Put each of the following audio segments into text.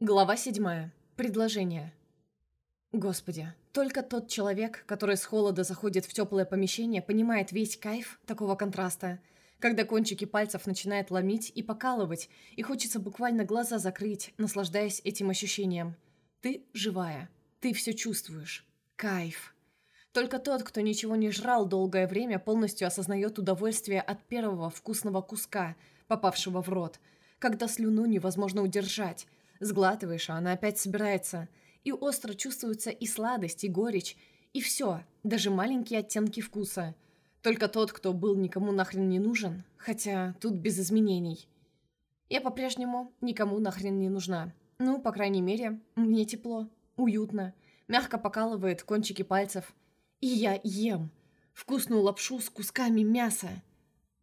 Глава седьмая. Предложение. Господи, только тот человек, который с холода заходит в теплое помещение, понимает весь кайф такого контраста. Когда кончики пальцев начинает ломить и покалывать, и хочется буквально глаза закрыть, наслаждаясь этим ощущением. Ты живая. Ты все чувствуешь. Кайф. Только тот, кто ничего не жрал долгое время, полностью осознает удовольствие от первого вкусного куска, попавшего в рот, когда слюну невозможно удержать, Сглатываешь, а она опять собирается. И остро чувствуются и сладость, и горечь, и все, даже маленькие оттенки вкуса. Только тот, кто был никому нахрен не нужен, хотя тут без изменений. Я по-прежнему никому нахрен не нужна. Ну, по крайней мере, мне тепло, уютно, мягко покалывает кончики пальцев. И я ем вкусную лапшу с кусками мяса.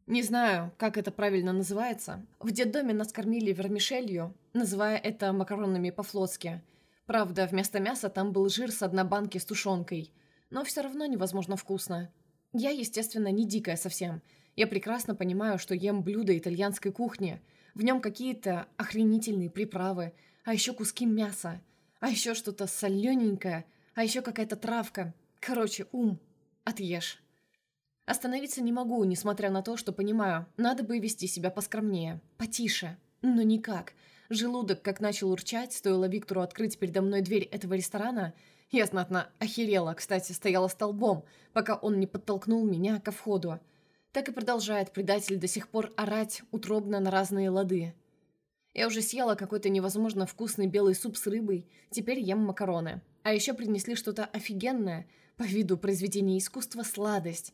Не знаю, как это правильно называется. В детдоме нас кормили вермишелью, называя это макаронами по-флотски. Правда, вместо мяса там был жир с одной банки с тушенкой. Но все равно невозможно вкусно. Я, естественно, не дикая совсем. Я прекрасно понимаю, что ем блюда итальянской кухни. В нем какие-то охренительные приправы, а еще куски мяса, а еще что-то солененькое, а еще какая-то травка. Короче, ум. Отъешь. Остановиться не могу, несмотря на то, что понимаю, надо бы вести себя поскромнее, потише. Но никак. Желудок, как начал урчать, стоило Виктору открыть передо мной дверь этого ресторана, я знатно охерела, кстати, стояла столбом, пока он не подтолкнул меня ко входу. Так и продолжает предатель до сих пор орать утробно на разные лады. Я уже съела какой-то невозможно вкусный белый суп с рыбой, теперь ем макароны. А еще принесли что-то офигенное, по виду произведения искусства сладость.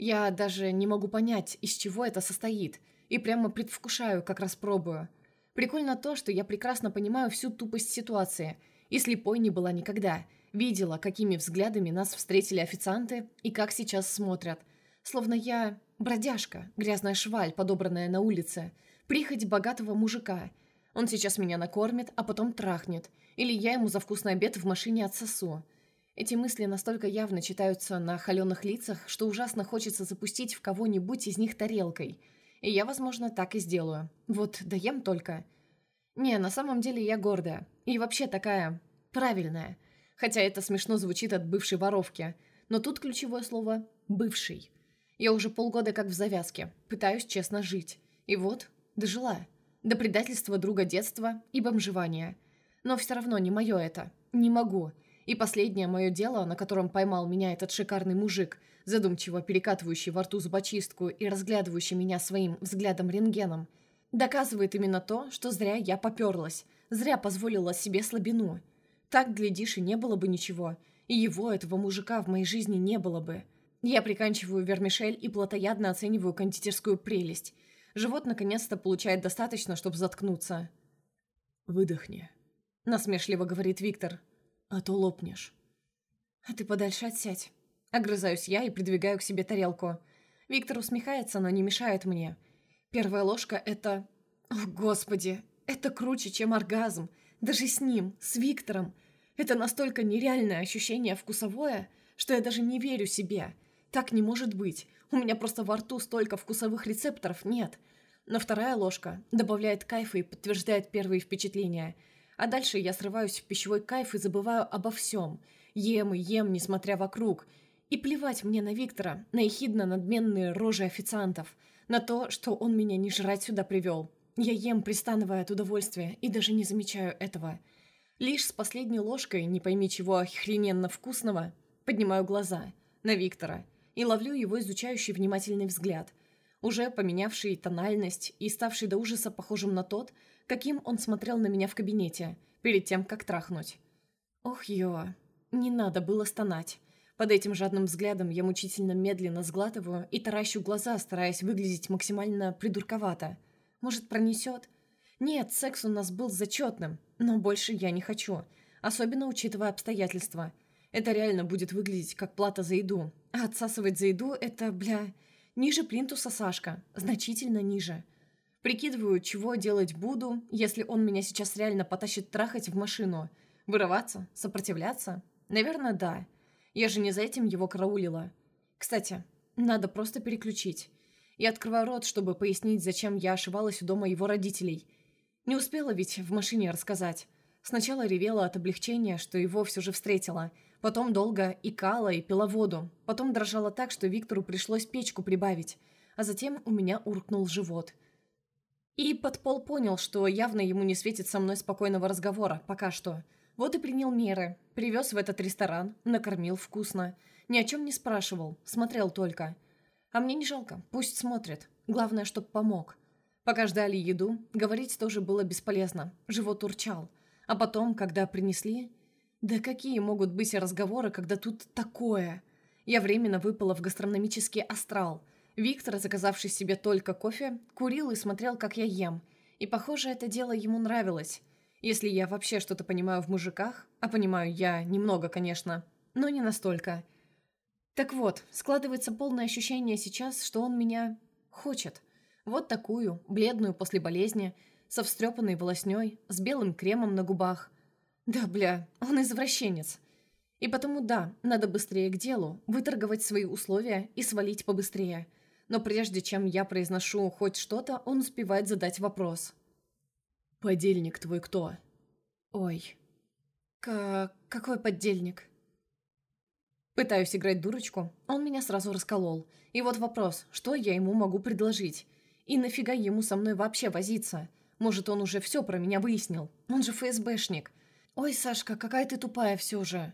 Я даже не могу понять, из чего это состоит, и прямо предвкушаю, как распробую. Прикольно то, что я прекрасно понимаю всю тупость ситуации, и слепой не была никогда. Видела, какими взглядами нас встретили официанты и как сейчас смотрят. Словно я бродяжка, грязная шваль, подобранная на улице, прихоть богатого мужика. Он сейчас меня накормит, а потом трахнет, или я ему за вкусный обед в машине отсосу. Эти мысли настолько явно читаются на холеных лицах, что ужасно хочется запустить в кого-нибудь из них тарелкой. И я, возможно, так и сделаю. Вот доем только. Не, на самом деле я гордая. И вообще такая... правильная. Хотя это смешно звучит от бывшей воровки. Но тут ключевое слово «бывший». Я уже полгода как в завязке. Пытаюсь честно жить. И вот, дожила. До предательства друга детства и бомжевания. Но все равно не мое это. Не могу. И последнее мое дело, на котором поймал меня этот шикарный мужик, задумчиво перекатывающий во рту зубочистку и разглядывающий меня своим взглядом-рентгеном, доказывает именно то, что зря я поперлась, зря позволила себе слабину. Так, глядишь, и не было бы ничего, и его, этого мужика, в моей жизни не было бы. Я приканчиваю вермишель и плотоядно оцениваю кондитерскую прелесть. Живот наконец-то получает достаточно, чтобы заткнуться. «Выдохни», — насмешливо говорит Виктор а то лопнешь». «А ты подальше отсядь». Огрызаюсь я и придвигаю к себе тарелку. Виктор усмехается, но не мешает мне. Первая ложка — это... О, Господи! Это круче, чем оргазм. Даже с ним, с Виктором. Это настолько нереальное ощущение вкусовое, что я даже не верю себе. Так не может быть. У меня просто во рту столько вкусовых рецепторов нет. Но вторая ложка добавляет кайфа и подтверждает первые впечатления — а дальше я срываюсь в пищевой кайф и забываю обо всем. Ем и ем, несмотря вокруг. И плевать мне на Виктора, на ехидно-надменные рожи официантов, на то, что он меня не жрать сюда привел. Я ем, пристанывая от удовольствия, и даже не замечаю этого. Лишь с последней ложкой, не пойми чего охрененно вкусного, поднимаю глаза на Виктора и ловлю его изучающий внимательный взгляд, уже поменявший тональность и ставший до ужаса похожим на тот, каким он смотрел на меня в кабинете, перед тем, как трахнуть. Ох, ё, не надо было стонать. Под этим жадным взглядом я мучительно медленно сглатываю и таращу глаза, стараясь выглядеть максимально придурковато. Может, пронесет? Нет, секс у нас был зачетным, но больше я не хочу, особенно учитывая обстоятельства. Это реально будет выглядеть как плата за еду. А отсасывать за еду – это, бля, ниже плинтуса Сашка, значительно ниже. Прикидываю, чего делать буду, если он меня сейчас реально потащит трахать в машину. Вырываться? Сопротивляться? Наверное, да. Я же не за этим его караулила. Кстати, надо просто переключить. Я открываю рот, чтобы пояснить, зачем я ошивалась у дома его родителей. Не успела ведь в машине рассказать. Сначала ревела от облегчения, что его все же встретила. Потом долго икала и пила воду. Потом дрожала так, что Виктору пришлось печку прибавить. А затем у меня уркнул живот. И подпол понял, что явно ему не светит со мной спокойного разговора, пока что. Вот и принял меры. Привез в этот ресторан, накормил вкусно. Ни о чем не спрашивал, смотрел только. А мне не жалко, пусть смотрит. Главное, чтоб помог. Пока ждали еду, говорить тоже было бесполезно. Живот урчал. А потом, когда принесли... Да какие могут быть разговоры, когда тут такое? Я временно выпала в гастрономический астрал. Виктор, заказавший себе только кофе, курил и смотрел, как я ем. И, похоже, это дело ему нравилось. Если я вообще что-то понимаю в мужиках, а понимаю я немного, конечно, но не настолько. Так вот, складывается полное ощущение сейчас, что он меня хочет. Вот такую, бледную после болезни, со встрепанной волосней, с белым кремом на губах. Да, бля, он извращенец. И потому да, надо быстрее к делу, выторговать свои условия и свалить побыстрее. Но прежде чем я произношу хоть что-то, он успевает задать вопрос. «Подельник твой кто?» «Ой, к какой подельник?» Пытаюсь играть дурочку, он меня сразу расколол. И вот вопрос, что я ему могу предложить? И нафига ему со мной вообще возиться? Может, он уже все про меня выяснил? Он же ФСБшник. Ой, Сашка, какая ты тупая все же.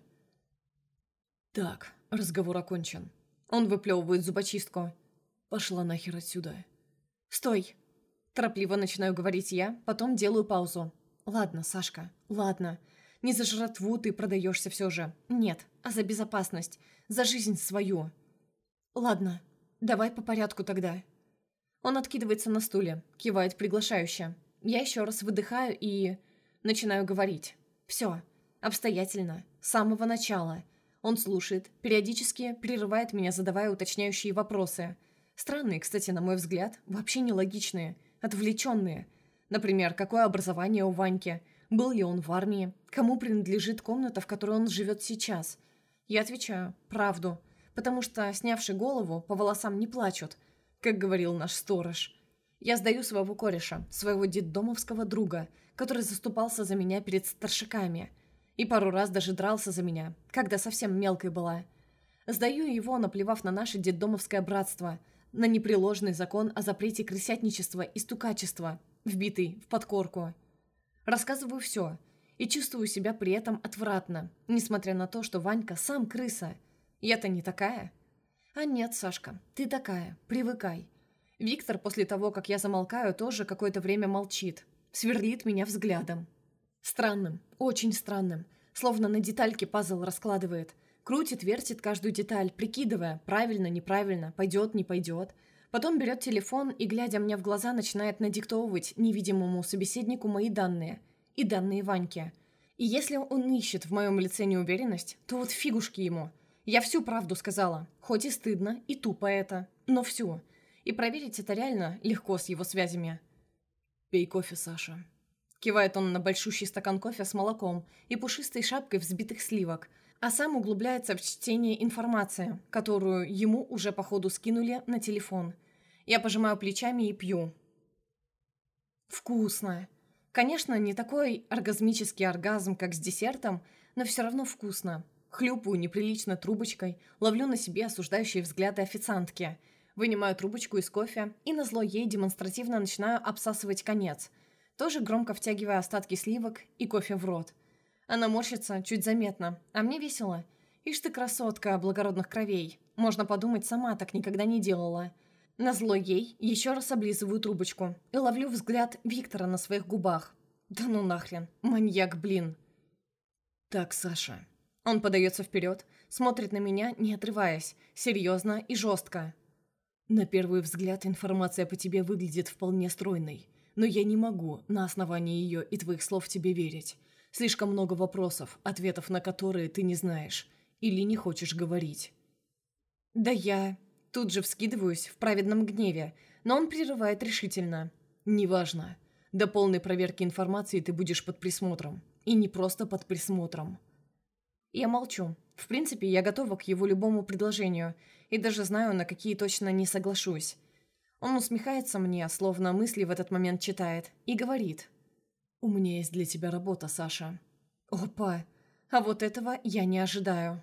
Так, разговор окончен. Он выплевывает зубочистку. Пошла нахер отсюда. Стой. Торопливо начинаю говорить я, потом делаю паузу. Ладно, Сашка, ладно. Не за жратву ты продаешься все же. Нет, а за безопасность. За жизнь свою. Ладно, давай по порядку тогда. Он откидывается на стуле, кивает приглашающе. Я еще раз выдыхаю и... Начинаю говорить. Все. Обстоятельно. С самого начала. Он слушает, периодически прерывает меня, задавая уточняющие вопросы. Странные, кстати, на мой взгляд, вообще нелогичные, отвлеченные. Например, какое образование у Ваньки? Был ли он в армии? Кому принадлежит комната, в которой он живет сейчас? Я отвечаю, правду. Потому что, снявши голову, по волосам не плачут, как говорил наш сторож. Я сдаю своего кореша, своего детдомовского друга, который заступался за меня перед старшиками. И пару раз даже дрался за меня, когда совсем мелкой была. Сдаю его, наплевав на наше детдомовское братство, на непреложный закон о запрете крысятничества и стукачества, вбитый в подкорку. Рассказываю все, и чувствую себя при этом отвратно, несмотря на то, что Ванька сам крыса. Я-то не такая. А нет, Сашка, ты такая, привыкай. Виктор после того, как я замолкаю, тоже какое-то время молчит. Сверлит меня взглядом. Странным, очень странным. Словно на детальке пазл раскладывает. Крутит, вертит каждую деталь, прикидывая, правильно, неправильно, пойдет, не пойдет. Потом берет телефон и, глядя мне в глаза, начинает надиктовывать невидимому собеседнику мои данные. И данные Ваньки. И если он ищет в моем лице неуверенность, то вот фигушки ему. Я всю правду сказала. Хоть и стыдно, и тупо это. Но всю. И проверить это реально легко с его связями. «Пей кофе, Саша». Кивает он на большущий стакан кофе с молоком и пушистой шапкой взбитых сливок, а сам углубляется в чтение информации, которую ему уже по ходу скинули на телефон. Я пожимаю плечами и пью. Вкусно. Конечно, не такой оргазмический оргазм, как с десертом, но все равно вкусно. Хлюпаю неприлично трубочкой, ловлю на себе осуждающие взгляды официантки – Вынимаю трубочку из кофе и назло ей демонстративно начинаю обсасывать конец, тоже громко втягивая остатки сливок и кофе в рот. Она морщится чуть заметно, а мне весело. Ишь ты красотка благородных кровей. Можно подумать, сама так никогда не делала. Назло ей еще раз облизываю трубочку и ловлю взгляд Виктора на своих губах. Да ну нахрен, маньяк, блин. Так, Саша. Он подается вперед, смотрит на меня, не отрываясь, серьезно и жестко. На первый взгляд информация по тебе выглядит вполне стройной, но я не могу на основании ее и твоих слов тебе верить. Слишком много вопросов, ответов на которые ты не знаешь или не хочешь говорить. Да я... Тут же вскидываюсь в праведном гневе, но он прерывает решительно. Неважно. До полной проверки информации ты будешь под присмотром. И не просто под присмотром. Я молчу. В принципе, я готова к его любому предложению – и даже знаю, на какие точно не соглашусь. Он усмехается мне, словно мысли в этот момент читает, и говорит. «У меня есть для тебя работа, Саша». «Опа! А вот этого я не ожидаю».